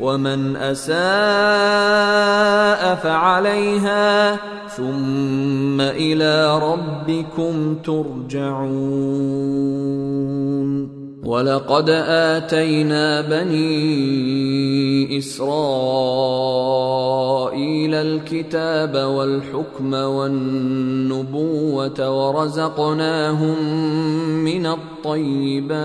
ومن أساء فعليها ثم إلى ربكم ترجعون. ولقد آتينا بني إسرائيل الكتاب والحكم والنبوة ورزقناهم من الطيبات.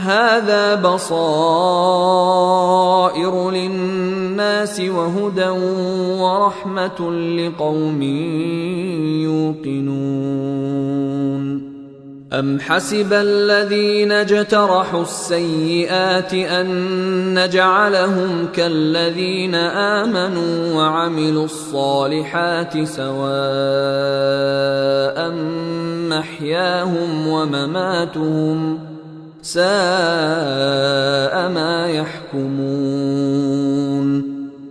هذا بصائر للناس وهدى ورحمة لقوم يوقنون. أم حسب الذين اجترحوا السيئات أن نجعلهم كالذين آمنوا وعملوا الصالحات سواء محياهم ومماتهم ساء ما يحكمون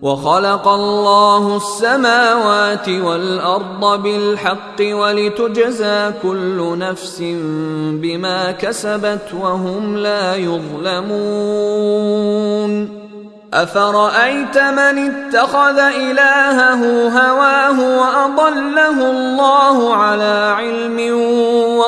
وخلق الله السماوات والأرض بالحق ولتجزى كل نفس بما كسبت وهم لا يظلمون أفرأيت من اتخذ إلهه هواه وأضله الله على علم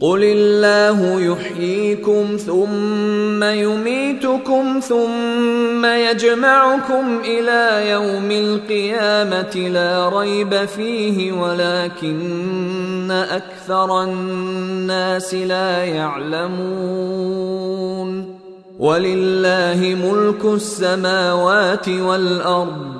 قل الله يحييكم ثم يميتكم ثم يجمعكم إلى يوم القيامه لا ريب فيه ولكن أكثر الناس لا يعلمون ولله ملك السماوات والارض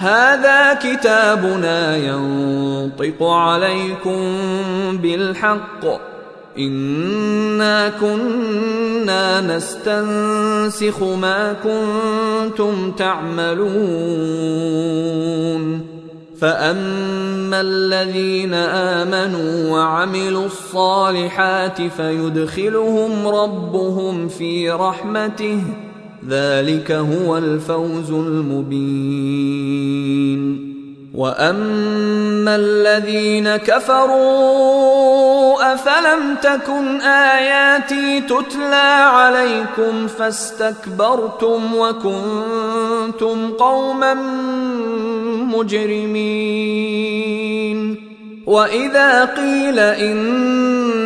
هذا كتابنا ينطق عليكم بالحق. إنا كنا نستنسخ ما كنتم تعملون. فأما الذين آمنوا وعملوا الصالحات فيدخلهم ربهم في رحمته. ذلك هو الفوز المبين. واما الذين كفروا افلم تكن اياتي تتلى عليكم فاستكبرتم وكنتم قوما مجرمين. واذا قيل ان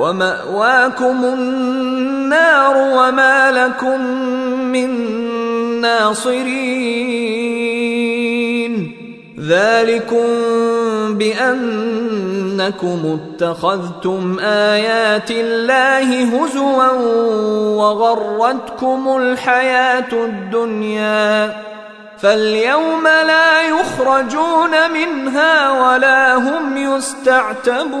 ومأواكم النار وما لكم من ناصرين. ذلكم بأنكم اتخذتم آيات الله هزوا وغرتكم الحياة الدنيا. فاليوم لا يخرجون منها ولا هم يستعتبون.